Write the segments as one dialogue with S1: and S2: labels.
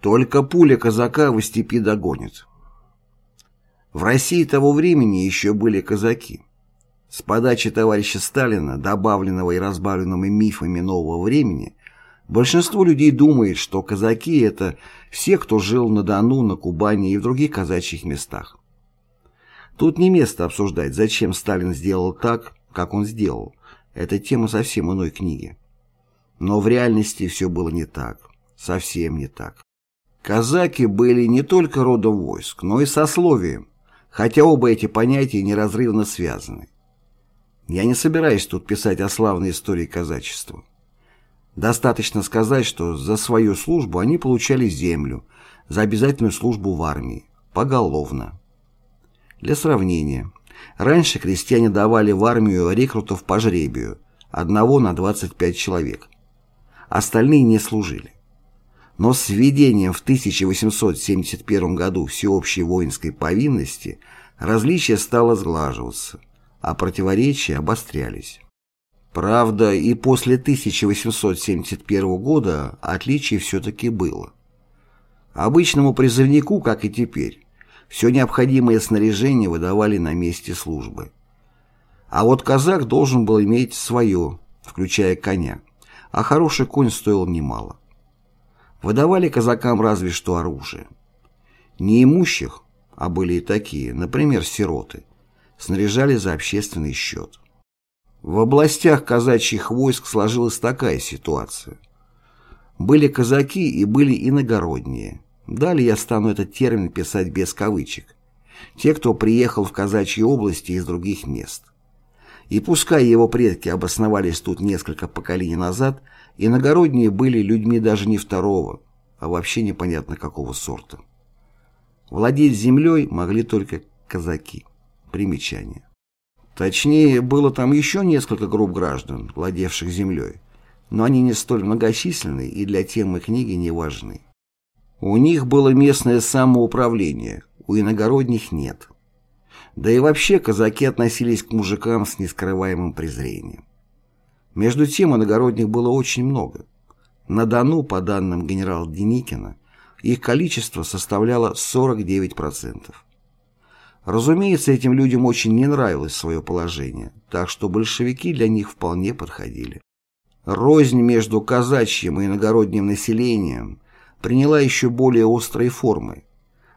S1: Только пуля казака в степи догонит. В России того времени еще были казаки. С подачи товарища Сталина, добавленного и разбавленного мифами нового времени, большинство людей думает, что казаки – это все, кто жил на Дону, на Кубани и в других казачьих местах. Тут не место обсуждать, зачем Сталин сделал так, как он сделал. Это тема совсем иной книги. Но в реальности все было не так. Совсем не так. Казаки были не только родом войск, но и сословием, хотя оба эти понятия неразрывно связаны. Я не собираюсь тут писать о славной истории казачества. Достаточно сказать, что за свою службу они получали землю, за обязательную службу в армии, поголовно. Для сравнения, раньше крестьяне давали в армию рекрутов по жребию, одного на 25 человек. Остальные не служили. Но с введением в 1871 году всеобщей воинской повинности различие стало сглаживаться, а противоречия обострялись. Правда, и после 1871 года отличие все-таки было. Обычному призывнику, как и теперь, все необходимое снаряжение выдавали на месте службы. А вот казак должен был иметь свое, включая коня, а хороший конь стоил немало. Выдавали казакам разве что оружие. Неимущих, а были и такие, например, сироты, снаряжали за общественный счет. В областях казачьих войск сложилась такая ситуация. Были казаки и были иногородние. Далее я стану этот термин писать без кавычек. Те, кто приехал в казачьи области из других мест. И пускай его предки обосновались тут несколько поколений назад, Иногородние были людьми даже не второго, а вообще непонятно какого сорта. Владеть землей могли только казаки. Примечание. Точнее, было там еще несколько групп граждан, владевших землей, но они не столь многочисленны и для темы книги не важны. У них было местное самоуправление, у иногородних нет. Да и вообще казаки относились к мужикам с нескрываемым презрением. Между тем иногородних было очень много. На Дону, по данным генерала Деникина, их количество составляло 49%. Разумеется, этим людям очень не нравилось свое положение, так что большевики для них вполне подходили. Рознь между казачьим и иногородним населением приняла еще более острые формы.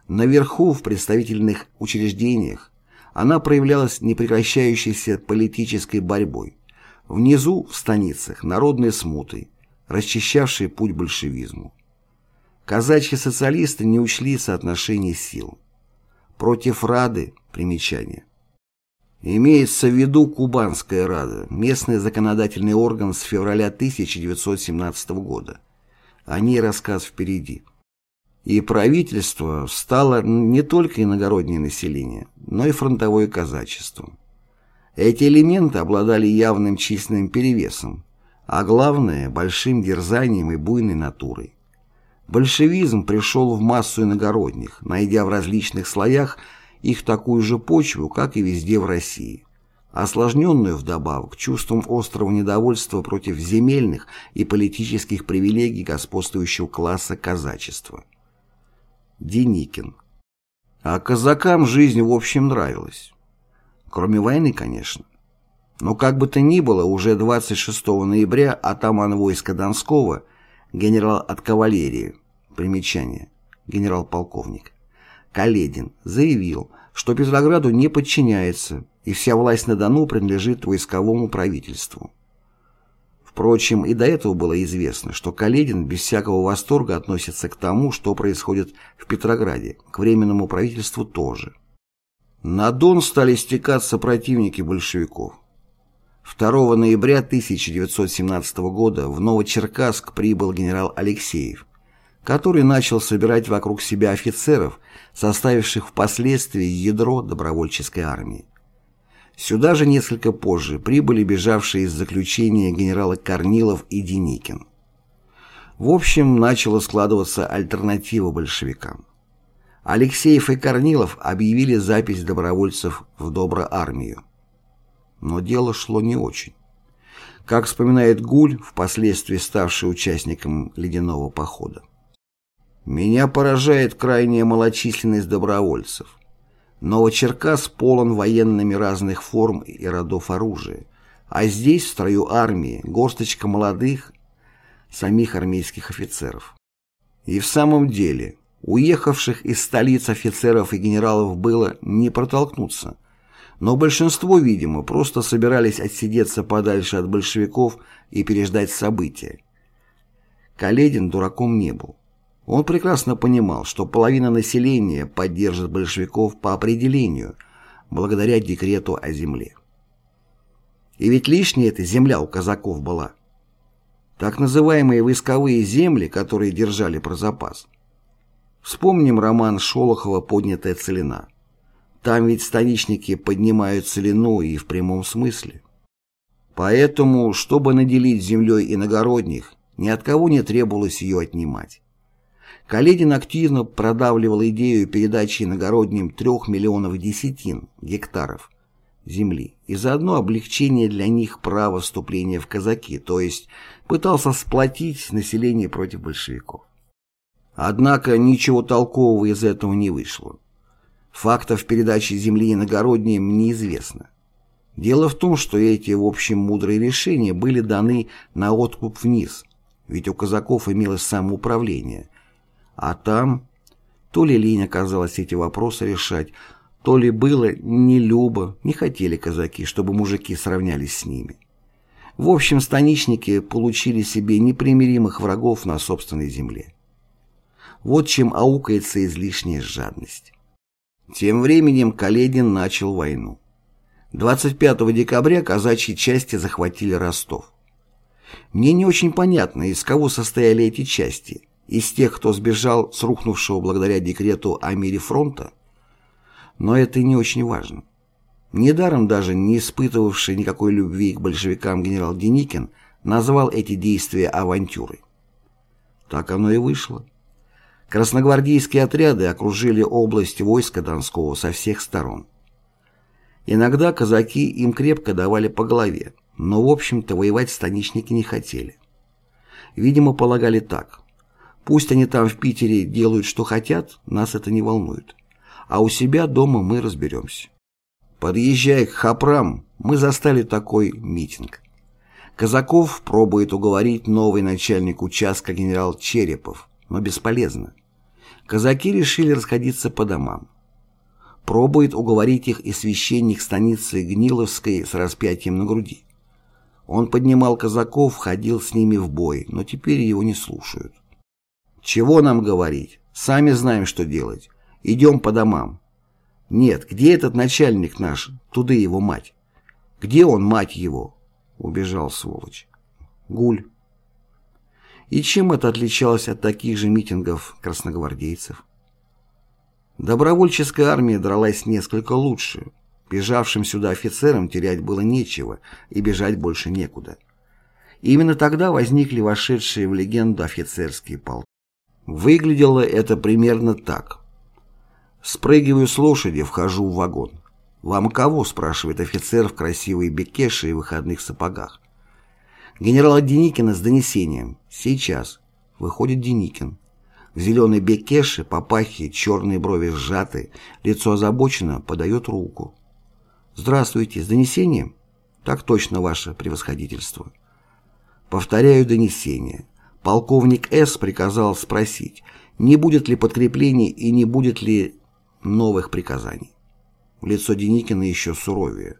S1: Наверху, в представительных учреждениях, она проявлялась непрекращающейся политической борьбой. Внизу, в станицах, народные смуты, расчищавшие путь большевизму. Казачьи социалисты не учли соотношение сил. Против Рады, примечание. Имеется в виду Кубанская Рада, местный законодательный орган с февраля 1917 года. О ней рассказ впереди. И правительство стало не только иногороднее население, но и фронтовое казачество. Эти элементы обладали явным численным перевесом, а главное – большим дерзанием и буйной натурой. Большевизм пришел в массу иногородних, найдя в различных слоях их такую же почву, как и везде в России, осложненную вдобавок чувством острого недовольства против земельных и политических привилегий господствующего класса казачества. Деникин. А казакам жизнь в общем нравилась. Кроме войны, конечно. Но как бы то ни было, уже 26 ноября атаман войска Донского, генерал от кавалерии, примечание, генерал-полковник, Каледин, заявил, что Петрограду не подчиняется, и вся власть на Дону принадлежит войсковому правительству. Впрочем, и до этого было известно, что Каледин без всякого восторга относится к тому, что происходит в Петрограде, к Временному правительству тоже. На Дон стали стекаться противники большевиков. 2 ноября 1917 года в Новочеркасск прибыл генерал Алексеев, который начал собирать вокруг себя офицеров, составивших впоследствии ядро добровольческой армии. Сюда же несколько позже прибыли бежавшие из заключения генералы Корнилов и Деникин. В общем, начала складываться альтернатива большевикам. Алексеев и Корнилов объявили запись добровольцев в Доброармию. Но дело шло не очень. Как вспоминает Гуль, впоследствии ставший участником ледяного похода. Меня поражает крайняя малочисленность добровольцев. Новочеркас полон военными разных форм и родов оружия, а здесь, в строю армии, горсточка молодых, самих армейских офицеров. И в самом деле, уехавших из столиц офицеров и генералов было не протолкнуться, но большинство, видимо, просто собирались отсидеться подальше от большевиков и переждать события. Каледин дураком не был. Он прекрасно понимал, что половина населения поддержит большевиков по определению, благодаря декрету о земле. И ведь лишняя эта земля у казаков была. Так называемые войсковые земли, которые держали про запас. Вспомним роман Шолохова «Поднятая целина». Там ведь станичники поднимают целину и в прямом смысле. Поэтому, чтобы наделить землей иногородних, ни от кого не требовалось ее отнимать. Каледин активно продавливал идею передачи иногородним трех миллионов десятин, гектаров, земли и заодно облегчение для них права вступления в казаки, то есть пытался сплотить население против большевиков. Однако ничего толкового из этого не вышло. Фактов передачи земли иногородним неизвестно. Дело в том, что эти, в общем, мудрые решения были даны на откуп вниз, ведь у казаков имелось самоуправление, а там то ли лень оказалась эти вопросы решать, то ли было не любо, не хотели казаки, чтобы мужики сравнялись с ними. В общем, станичники получили себе непримиримых врагов на собственной земле. Вот чем аукается излишняя жадность. Тем временем Каледин начал войну. 25 декабря казачьи части захватили Ростов. Мне не очень понятно, из кого состояли эти части. Из тех, кто сбежал с рухнувшего благодаря декрету о мире фронта. Но это не очень важно. Недаром даже не испытывавший никакой любви к большевикам генерал Деникин назвал эти действия авантюрой. Так оно и вышло. Красногвардейские отряды окружили область войска Донского со всех сторон. Иногда казаки им крепко давали по голове, но в общем-то воевать станичники не хотели. Видимо, полагали так. Пусть они там в Питере делают, что хотят, нас это не волнует. А у себя дома мы разберемся. Подъезжая к Хапрам, мы застали такой митинг. Казаков пробует уговорить новый начальник участка генерал Черепов, но бесполезно казаки решили расходиться по домам. Пробует уговорить их и священник станицы Гниловской с распятием на груди. Он поднимал казаков, ходил с ними в бой, но теперь его не слушают. Чего нам говорить? Сами знаем, что делать. Идем по домам. Нет, где этот начальник наш, туды его мать? Где он, мать его? Убежал сволочь. Гуль. И чем это отличалось от таких же митингов красногвардейцев? Добровольческая армия дралась несколько лучше. Бежавшим сюда офицерам терять было нечего, и бежать больше некуда. Именно тогда возникли вошедшие в легенду офицерские полки. Выглядело это примерно так. Спрыгиваю с лошади, вхожу в вагон. «Вам кого?» – спрашивает офицер в красивой бекеше и выходных сапогах. Генерала Деникина с донесением. Сейчас. Выходит Деникин. В зеленой бекеше, папахе, черные брови сжаты, лицо озабочено, подает руку. «Здравствуйте, с донесением?» «Так точно, ваше превосходительство». Повторяю донесение. Полковник С. приказал спросить, не будет ли подкреплений и не будет ли новых приказаний. Лицо Деникина еще суровее.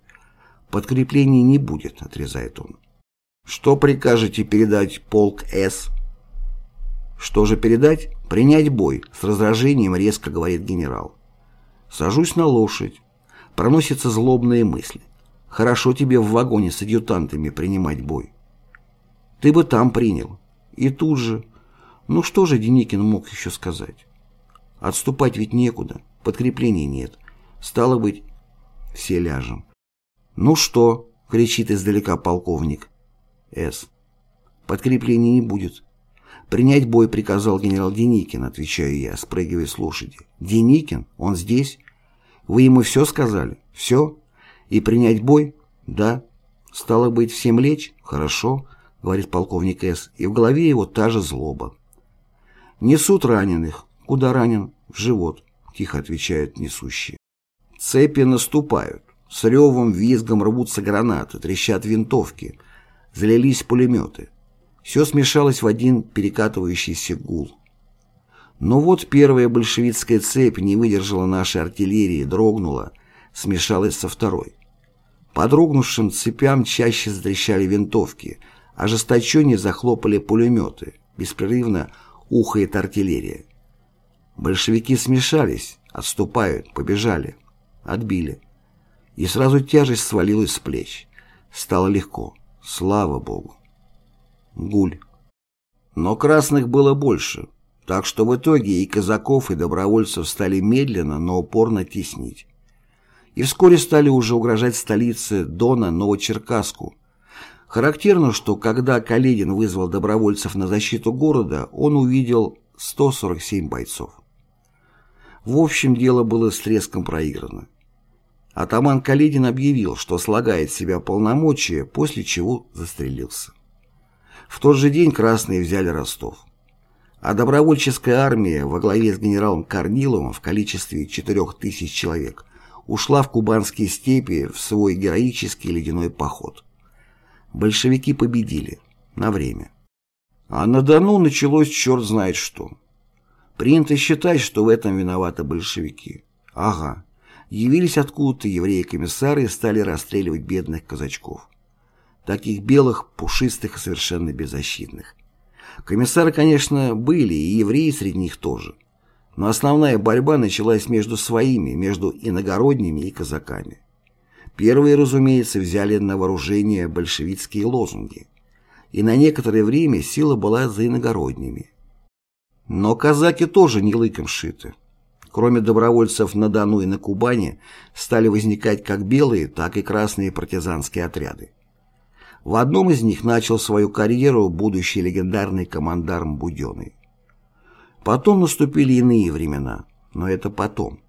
S1: «Подкреплений не будет», — отрезает он. Что прикажете передать полк С? Что же передать? Принять бой, с раздражением резко говорит генерал. Сажусь на лошадь. Проносятся злобные мысли. Хорошо тебе в вагоне с адъютантами принимать бой. Ты бы там принял. И тут же... Ну что же Деникин мог еще сказать? Отступать ведь некуда, подкреплений нет. Стало быть, все ляжем. «Ну что?» — кричит издалека полковник. С. Подкреплений не будет. Принять бой приказал генерал Деникин, отвечаю я, спрыгивая с лошади. Деникин? Он здесь? Вы ему все сказали? Все? И принять бой? Да. Стало быть, всем лечь? Хорошо, говорит полковник С. И в голове его та же злоба. «Несут раненых. Куда ранен? В живот», — тихо отвечают несущие. Цепи наступают. С ревом, визгом рвутся гранаты, трещат винтовки. Залились пулеметы. Все смешалось в один перекатывающийся гул. Но вот первая большевистская цепь не выдержала нашей артиллерии, дрогнула, смешалась со второй. По дрогнувшим цепям чаще затрещали винтовки, ожесточеннее захлопали пулеметы, беспрерывно ухает артиллерия. Большевики смешались, отступают, побежали, отбили. И сразу тяжесть свалилась с плеч. Стало легко. Слава Богу. Гуль. Но красных было больше, так что в итоге и казаков, и добровольцев стали медленно, но упорно теснить. И вскоре стали уже угрожать столице Дона Новочеркасску. Характерно, что когда Каледин вызвал добровольцев на защиту города, он увидел 147 бойцов. В общем, дело было с треском проиграно. Атаман Каледин объявил, что слагает себя полномочия, после чего застрелился. В тот же день красные взяли Ростов. А добровольческая армия во главе с генералом Корниловым в количестве 4000 человек ушла в кубанские степи в свой героический ледяной поход. Большевики победили. На время. А на Дону началось черт знает что. Принято считать, что в этом виноваты большевики. Ага явились откуда-то евреи-комиссары и стали расстреливать бедных казачков. Таких белых, пушистых и совершенно беззащитных. Комиссары, конечно, были, и евреи среди них тоже. Но основная борьба началась между своими, между иногородними и казаками. Первые, разумеется, взяли на вооружение большевистские лозунги. И на некоторое время сила была за иногородними. Но казаки тоже не лыком шиты. Кроме добровольцев на Дону и на Кубани, стали возникать как белые, так и красные партизанские отряды. В одном из них начал свою карьеру будущий легендарный командарм Буденный. Потом наступили иные времена, но это потом.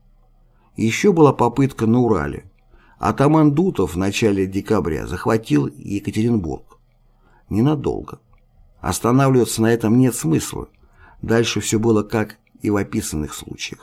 S1: Еще была попытка на Урале. Атаман Дутов в начале декабря захватил Екатеринбург. Ненадолго. Останавливаться на этом нет смысла. Дальше все было как и в описанных случаях.